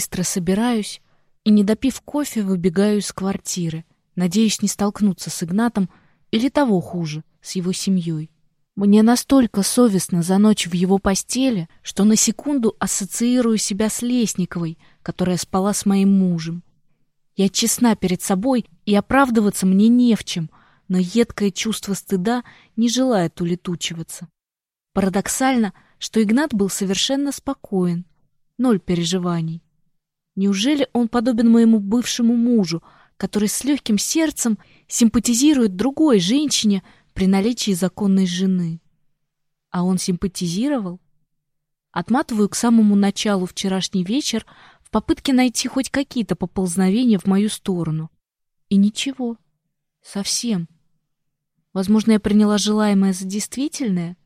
Быстро собираюсь и, не допив кофе, выбегаю из квартиры, надеюсь не столкнуться с Игнатом или того хуже, с его семьей. Мне настолько совестно за ночь в его постели, что на секунду ассоциирую себя с Лесниковой, которая спала с моим мужем. Я честна перед собой, и оправдываться мне не в чем, но едкое чувство стыда не желает улетучиваться. Парадоксально, что Игнат был совершенно спокоен, ноль переживаний. Неужели он подобен моему бывшему мужу, который с легким сердцем симпатизирует другой женщине при наличии законной жены? А он симпатизировал? Отматываю к самому началу вчерашний вечер в попытке найти хоть какие-то поползновения в мою сторону. И ничего. Совсем. Возможно, я приняла желаемое за действительное?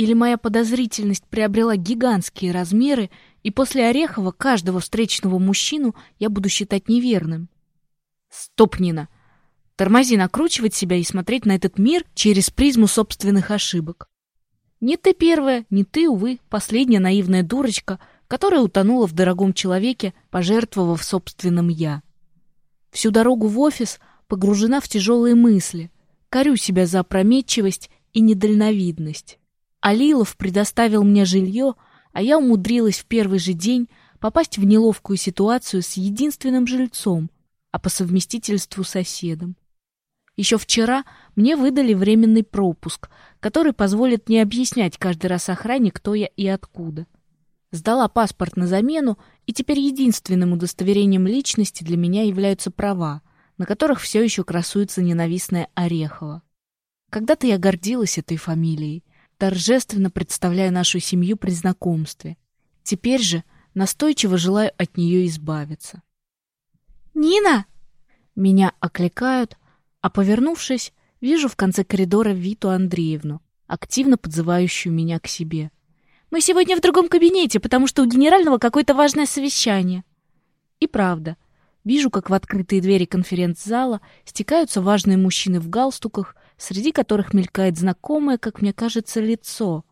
Или моя подозрительность приобрела гигантские размеры, и после Орехова каждого встречного мужчину я буду считать неверным? Стоп, Нина! Тормози накручивать себя и смотреть на этот мир через призму собственных ошибок. Не ты первая, не ты, увы, последняя наивная дурочка, которая утонула в дорогом человеке, пожертвовав собственным «я». Всю дорогу в офис погружена в тяжелые мысли, корю себя за опрометчивость и недальновидность. Алилов предоставил мне жилье, а я умудрилась в первый же день попасть в неловкую ситуацию с единственным жильцом, а по совместительству соседом. Еще вчера мне выдали временный пропуск, который позволит не объяснять каждый раз охране, кто я и откуда. Сдала паспорт на замену, и теперь единственным удостоверением личности для меня являются права, на которых все еще красуется ненавистная Орехова. Когда-то я гордилась этой фамилией, торжественно представляя нашу семью при знакомстве. Теперь же настойчиво желаю от нее избавиться. «Нина!» Меня окликают, а, повернувшись, вижу в конце коридора Виту Андреевну, активно подзывающую меня к себе. «Мы сегодня в другом кабинете, потому что у генерального какое-то важное совещание». И правда, вижу, как в открытые двери конференц-зала стекаются важные мужчины в галстуках среди которых мелькает знакомое, как мне кажется, лицо.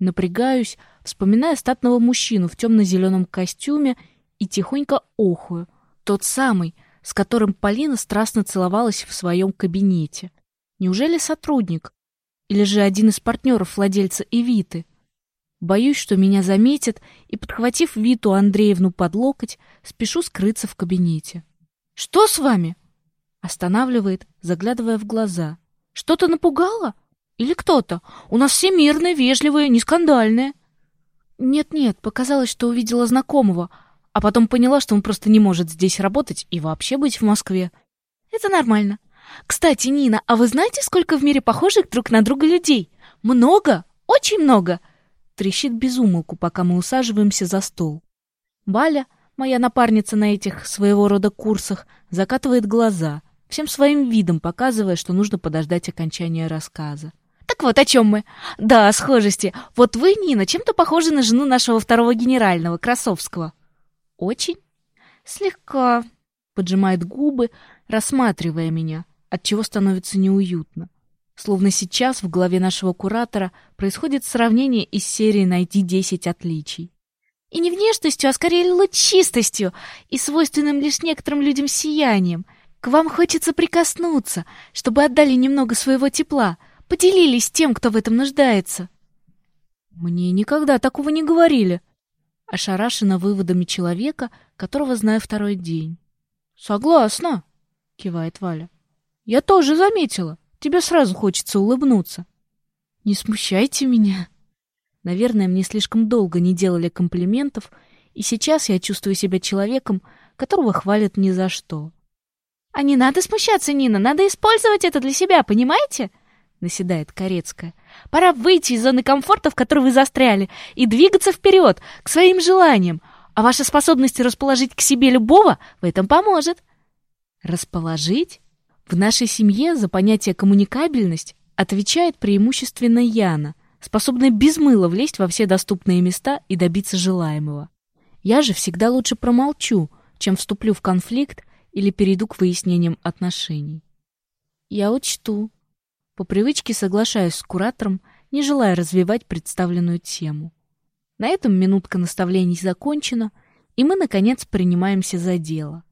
Напрягаюсь, вспоминая статного мужчину в темно-зеленом костюме и тихонько охую. Тот самый, с которым Полина страстно целовалась в своем кабинете. Неужели сотрудник? Или же один из партнеров владельца Эвиты? Боюсь, что меня заметят, и, подхватив Виту Андреевну под локоть, спешу скрыться в кабинете. «Что с вами?» Останавливает, заглядывая в глаза. Что-то напугало? Или кто-то? У нас все мирные, вежливые, не скандальные. Нет-нет, показалось, что увидела знакомого, а потом поняла, что он просто не может здесь работать и вообще быть в Москве. Это нормально. Кстати, Нина, а вы знаете, сколько в мире похожих друг на друга людей? Много, очень много. Трещит безумолку, пока мы усаживаемся за стол. Валя, моя напарница на этих своего рода курсах, закатывает глаза — всем своим видом показывая, что нужно подождать окончания рассказа. Так вот, о чем мы. Да, схожести. Вот вы, Нина, чем-то похожи на жену нашего второго генерального, Красовского. Очень? Слегка. Поджимает губы, рассматривая меня, от чего становится неуютно. Словно сейчас в голове нашего куратора происходит сравнение из серии «Найди 10 отличий». И не внешностью, а скорее лучистостью и свойственным лишь некоторым людям сиянием — к вам хочется прикоснуться, чтобы отдали немного своего тепла, поделились тем, кто в этом нуждается. Мне никогда такого не говорили. Ошарашена выводами человека, которого знаю второй день. Согласна, кивает Валя. Я тоже заметила. Тебе сразу хочется улыбнуться. Не смущайте меня. Наверное, мне слишком долго не делали комплиментов, и сейчас я чувствую себя человеком, которого хвалят ни за что. А не надо смущаться, Нина, надо использовать это для себя, понимаете? Наседает Корецкая. Пора выйти из зоны комфорта, в которой вы застряли, и двигаться вперед, к своим желаниям. А ваша способность расположить к себе любого в этом поможет. Расположить? В нашей семье за понятие коммуникабельность отвечает преимущественно Яна, способная без мыла влезть во все доступные места и добиться желаемого. Я же всегда лучше промолчу, чем вступлю в конфликт или перейду к выяснениям отношений. Я учту. По привычке соглашаюсь с куратором, не желая развивать представленную тему. На этом минутка наставлений закончена, и мы, наконец, принимаемся за дело.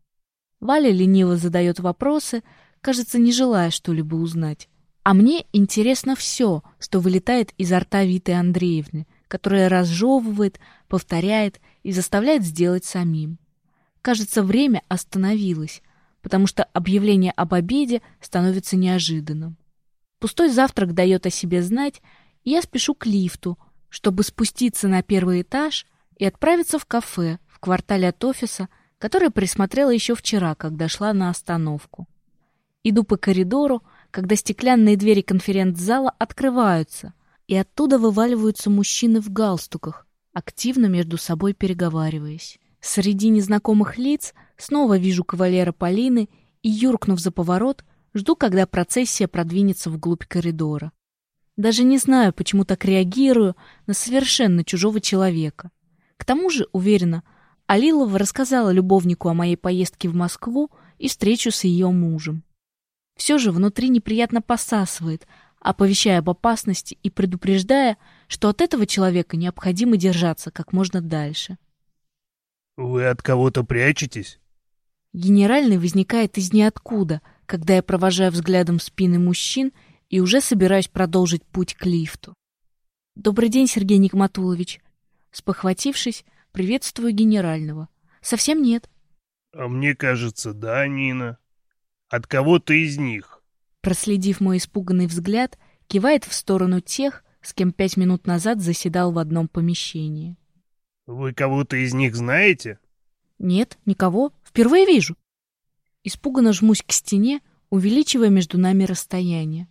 Валя лениво задает вопросы, кажется, не желая что-либо узнать. А мне интересно все, что вылетает изо рта Виты Андреевны, которая разжевывает, повторяет и заставляет сделать самим. Кажется, время остановилось, потому что объявление об обеде становится неожиданным. Пустой завтрак дает о себе знать, и я спешу к лифту, чтобы спуститься на первый этаж и отправиться в кафе в квартале от офиса, которое присмотрела еще вчера, когда шла на остановку. Иду по коридору, когда стеклянные двери конференц-зала открываются, и оттуда вываливаются мужчины в галстуках, активно между собой переговариваясь. Среди незнакомых лиц снова вижу кавалера Полины и, юркнув за поворот, жду, когда процессия продвинется вглубь коридора. Даже не знаю, почему так реагирую на совершенно чужого человека. К тому же, уверена, Алилова рассказала любовнику о моей поездке в Москву и встречу с ее мужем. Все же внутри неприятно посасывает, оповещая об опасности и предупреждая, что от этого человека необходимо держаться как можно дальше. «Вы от кого-то прячетесь?» Генеральный возникает из ниоткуда, когда я провожаю взглядом спины мужчин и уже собираюсь продолжить путь к лифту. «Добрый день, Сергей Никматулович!» Спохватившись, приветствую генерального. «Совсем нет». «А мне кажется, да, Нина. От кого-то из них». Проследив мой испуганный взгляд, кивает в сторону тех, с кем пять минут назад заседал в одном помещении. «Вы кого-то из них знаете?» «Нет, никого. Впервые вижу». Испуганно жмусь к стене, увеличивая между нами расстояние.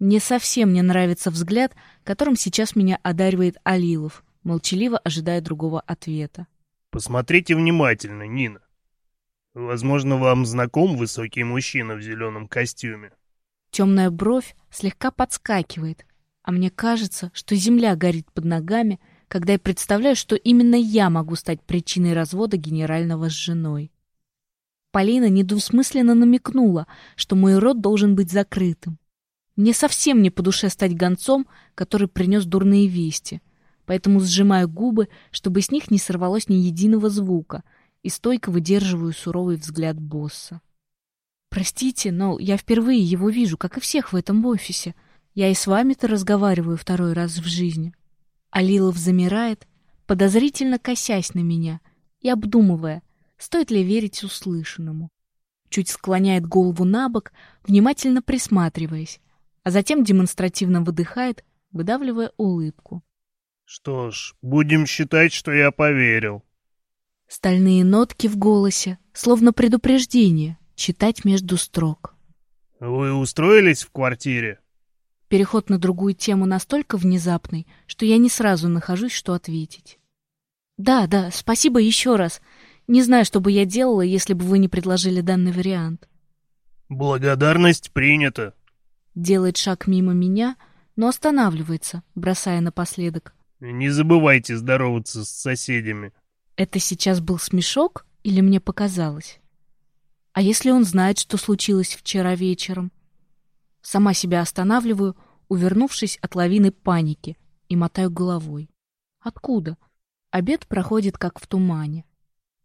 Мне совсем не нравится взгляд, которым сейчас меня одаривает Алилов, молчаливо ожидая другого ответа. «Посмотрите внимательно, Нина. Возможно, вам знаком высокий мужчина в зеленом костюме?» Темная бровь слегка подскакивает, а мне кажется, что земля горит под ногами — когда я представляю, что именно я могу стать причиной развода генерального с женой. Полина недвусмысленно намекнула, что мой род должен быть закрытым. Мне совсем не по душе стать гонцом, который принес дурные вести, поэтому сжимаю губы, чтобы с них не сорвалось ни единого звука, и стойко выдерживаю суровый взгляд босса. Простите, но я впервые его вижу, как и всех в этом офисе. Я и с вами-то разговариваю второй раз в жизни. Алилов замирает, подозрительно косясь на меня и обдумывая, стоит ли верить услышанному. Чуть склоняет голову на бок, внимательно присматриваясь, а затем демонстративно выдыхает, выдавливая улыбку. «Что ж, будем считать, что я поверил». Стальные нотки в голосе, словно предупреждение, читать между строк. «Вы устроились в квартире?» Переход на другую тему настолько внезапный, что я не сразу нахожусь, что ответить. «Да, да, спасибо еще раз. Не знаю, что бы я делала, если бы вы не предложили данный вариант». «Благодарность принята». Делает шаг мимо меня, но останавливается, бросая напоследок. «Не забывайте здороваться с соседями». Это сейчас был смешок или мне показалось? А если он знает, что случилось вчера вечером? Сама себя останавливаю, увернувшись от лавины паники, и мотаю головой. Откуда? Обед проходит как в тумане.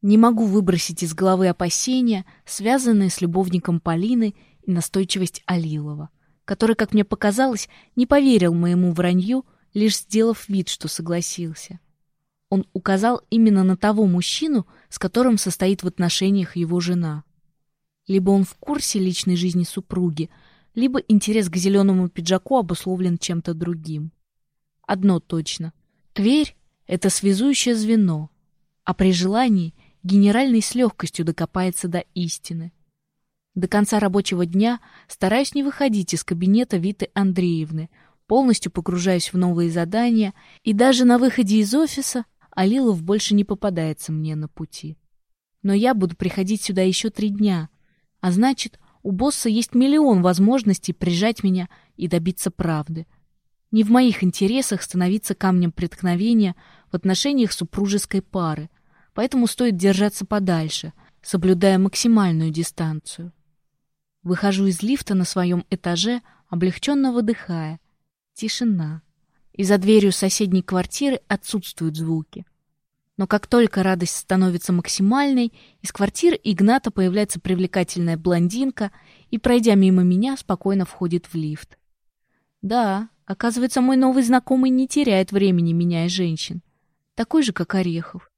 Не могу выбросить из головы опасения, связанные с любовником Полины и настойчивость Алилова, который, как мне показалось, не поверил моему вранью, лишь сделав вид, что согласился. Он указал именно на того мужчину, с которым состоит в отношениях его жена. Либо он в курсе личной жизни супруги, либо интерес к зеленому пиджаку обусловлен чем-то другим. Одно точно. Тверь — это связующее звено, а при желании генеральный с легкостью докопается до истины. До конца рабочего дня стараюсь не выходить из кабинета Виты Андреевны, полностью погружаюсь в новые задания, и даже на выходе из офиса Алилов больше не попадается мне на пути. Но я буду приходить сюда еще три дня, а значит, у босса есть миллион возможностей прижать меня и добиться правды. Не в моих интересах становиться камнем преткновения в отношениях супружеской пары, поэтому стоит держаться подальше, соблюдая максимальную дистанцию. Выхожу из лифта на своем этаже, облегченно выдыхая. Тишина. И за дверью соседней квартиры отсутствуют звуки. Но как только радость становится максимальной, из квартиры Игната появляется привлекательная блондинка и, пройдя мимо меня, спокойно входит в лифт. Да, оказывается, мой новый знакомый не теряет времени, меняя женщин. Такой же, как Орехов.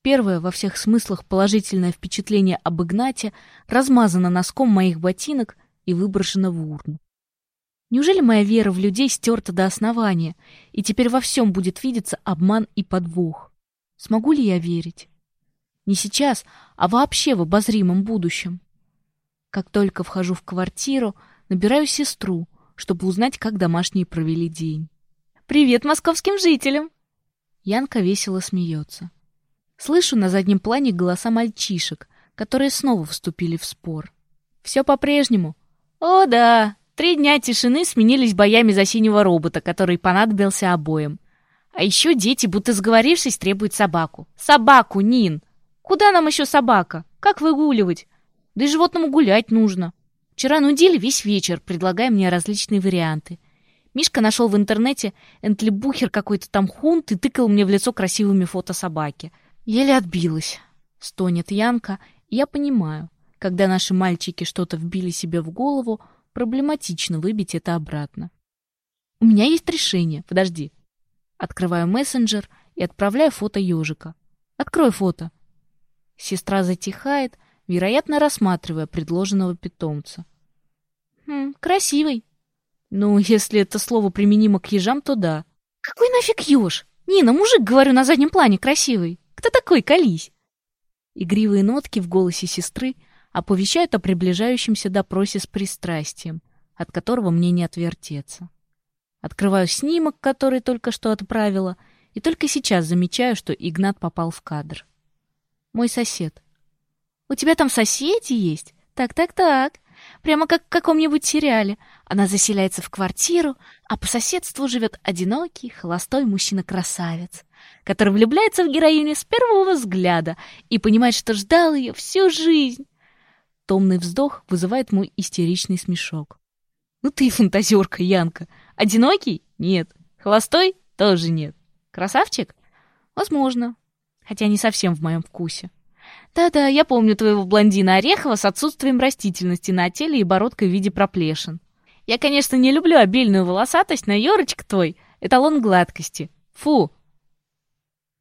Первое во всех смыслах положительное впечатление об Игнате размазано носком моих ботинок и выброшено в урну. Неужели моя вера в людей стерта до основания, и теперь во всем будет видеться обман и подвох? Смогу ли я верить? Не сейчас, а вообще в обозримом будущем. Как только вхожу в квартиру, набираю сестру, чтобы узнать, как домашние провели день. «Привет московским жителям!» Янка весело смеется. Слышу на заднем плане голоса мальчишек, которые снова вступили в спор. Все по-прежнему. «О, да! Три дня тишины сменились боями за синего робота, который понадобился обоим. А еще дети, будто сговорившись, требуют собаку. Собаку, Нин! Куда нам еще собака? Как выгуливать? Да и животному гулять нужно. Вчера нудили весь вечер, предлагая мне различные варианты. Мишка нашел в интернете энтлибухер какой-то там хунт и тыкал мне в лицо красивыми фото собаки. Еле отбилась. Стонет Янка, я понимаю, когда наши мальчики что-то вбили себе в голову, проблематично выбить это обратно. У меня есть решение, подожди. Открываю мессенджер и отправляю фото ежика. Открой фото. Сестра затихает, вероятно, рассматривая предложенного питомца. Хм, красивый. Ну, если это слово применимо к ежам, то да. Какой нафиг еж? Нина, мужик, говорю, на заднем плане красивый. Кто такой, колись? Игривые нотки в голосе сестры оповещают о приближающемся допросе с пристрастием, от которого мне не отвертеться. Открываю снимок, который только что отправила, и только сейчас замечаю, что Игнат попал в кадр. Мой сосед. «У тебя там соседи есть? Так-так-так. Прямо как в каком-нибудь сериале. Она заселяется в квартиру, а по соседству живет одинокий, холостой мужчина-красавец, который влюбляется в героиню с первого взгляда и понимает, что ждал ее всю жизнь. Томный вздох вызывает мой истеричный смешок. «Ну ты фантазерка, Янка!» Одинокий? Нет. Холостой? Тоже нет. Красавчик? Возможно. Хотя не совсем в моем вкусе. Да-да, я помню твоего блондина Орехова с отсутствием растительности на теле и бородкой в виде проплешин. Я, конечно, не люблю обильную волосатость, но Ёрочка твой — эталон гладкости. Фу!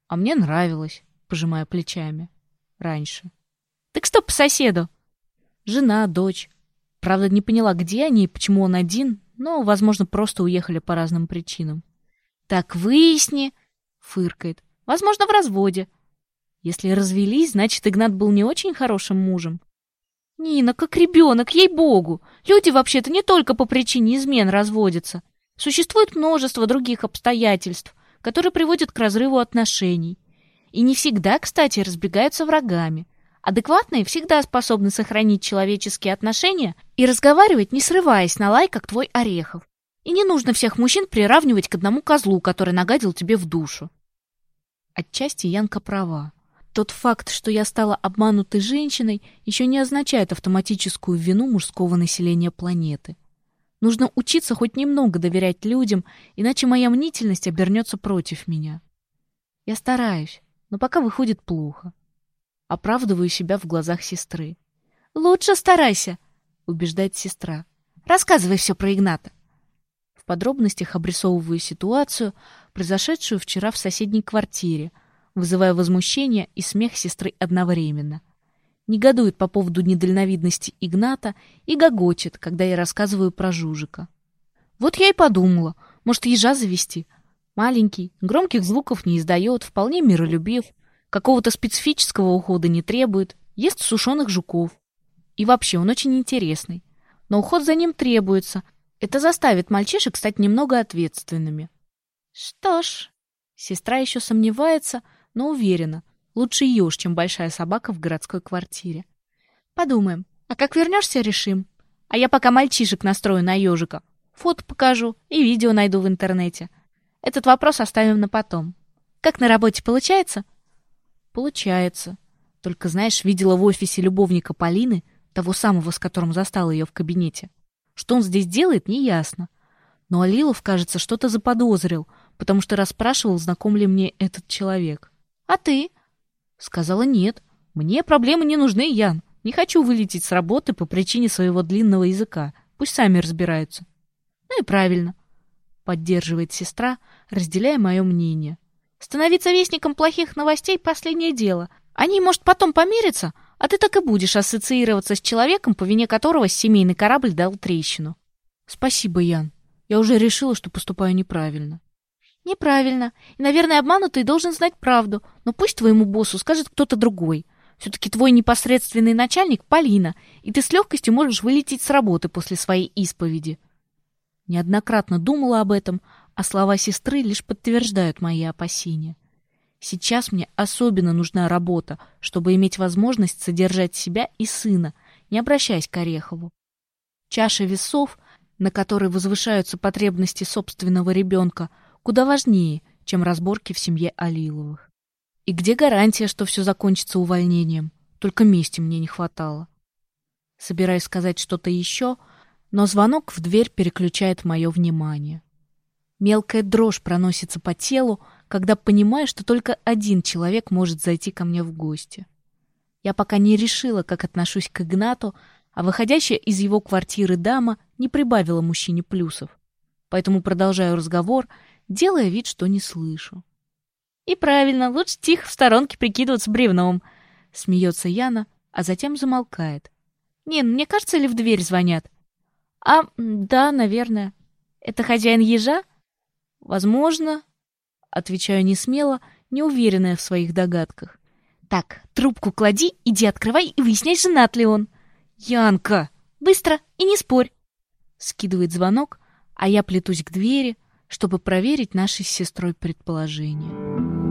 А мне нравилось, пожимая плечами. Раньше. Так что по соседу? Жена, дочь. Правда, не поняла, где они и почему он один, но, возможно, просто уехали по разным причинам. «Так выясни!» — фыркает. «Возможно, в разводе». Если развелись, значит, Игнат был не очень хорошим мужем. «Нина, как ребенок, ей-богу! Люди вообще-то не только по причине измен разводятся. Существует множество других обстоятельств, которые приводят к разрыву отношений. И не всегда, кстати, разбегаются врагами. Адекватные всегда способны сохранить человеческие отношения и разговаривать, не срываясь на лай, как твой Орехов. И не нужно всех мужчин приравнивать к одному козлу, который нагадил тебе в душу. Отчасти Янка права. Тот факт, что я стала обманутой женщиной, еще не означает автоматическую вину мужского населения планеты. Нужно учиться хоть немного доверять людям, иначе моя мнительность обернется против меня. Я стараюсь, но пока выходит плохо. Оправдываю себя в глазах сестры. «Лучше старайся», — убеждает сестра. «Рассказывай все про Игната». В подробностях обрисовываю ситуацию, произошедшую вчера в соседней квартире, вызывая возмущение и смех сестры одновременно. Негодует по поводу недальновидности Игната и гогочет, когда я рассказываю про Жужика. Вот я и подумала, может, ежа завести. Маленький, громких звуков не издает, вполне миролюбив, какого-то специфического ухода не требует, ест сушеных жуков. И вообще он очень интересный. Но уход за ним требуется. Это заставит мальчишек стать немного ответственными. Что ж, сестра еще сомневается, но уверена. Лучше еж, чем большая собака в городской квартире. Подумаем. А как вернешься, решим. А я пока мальчишек настрою на ежика. Фото покажу и видео найду в интернете. Этот вопрос оставим на потом. Как на работе получается? Получается. Только, знаешь, видела в офисе любовника Полины, того самого, с которым застала ее в кабинете. Что он здесь делает, неясно. Но Алилов, кажется, что-то заподозрил, потому что расспрашивал, знаком ли мне этот человек. А ты? Сказала нет. Мне проблемы не нужны, Ян. Не хочу вылететь с работы по причине своего длинного языка. Пусть сами разбираются. Ну и правильно. Поддерживает сестра, разделяя мое мнение. Становиться вестником плохих новостей — последнее дело. Они, может, потом помирятся, а ты так и будешь ассоциироваться с человеком, по вине которого семейный корабль дал трещину. Спасибо, Ян. Я уже решила, что поступаю неправильно. Неправильно. И, наверное, обманутый должен знать правду. Но пусть твоему боссу скажет кто-то другой. Все-таки твой непосредственный начальник — Полина, и ты с легкостью можешь вылететь с работы после своей исповеди. Неоднократно думала об этом, а слова сестры лишь подтверждают мои опасения. Сейчас мне особенно нужна работа, чтобы иметь возможность содержать себя и сына, не обращаясь к Орехову. Чаша весов, на которой возвышаются потребности собственного ребенка, куда важнее, чем разборки в семье Алиловых. И где гарантия, что все закончится увольнением? Только мести мне не хватало. Собираюсь сказать что-то еще, но звонок в дверь переключает мое внимание. Мелкая дрожь проносится по телу, когда понимаю, что только один человек может зайти ко мне в гости. Я пока не решила, как отношусь к Игнату, а выходящая из его квартиры дама не прибавила мужчине плюсов. Поэтому продолжаю разговор, делая вид, что не слышу. «И правильно, лучше тихо в сторонке прикидываться бревном», — смеется Яна, а затем замолкает. «Нин, мне кажется, ли в дверь звонят?» «А, да, наверное. Это хозяин ежа?» Возможно, отвечаю не смело, неуверенная в своих догадках. Так, трубку клади, иди открывай и выясняй, женат ли он. Янка, быстро и не спорь. Скидывает звонок, а я плетусь к двери, чтобы проверить наши с сестрой предположения.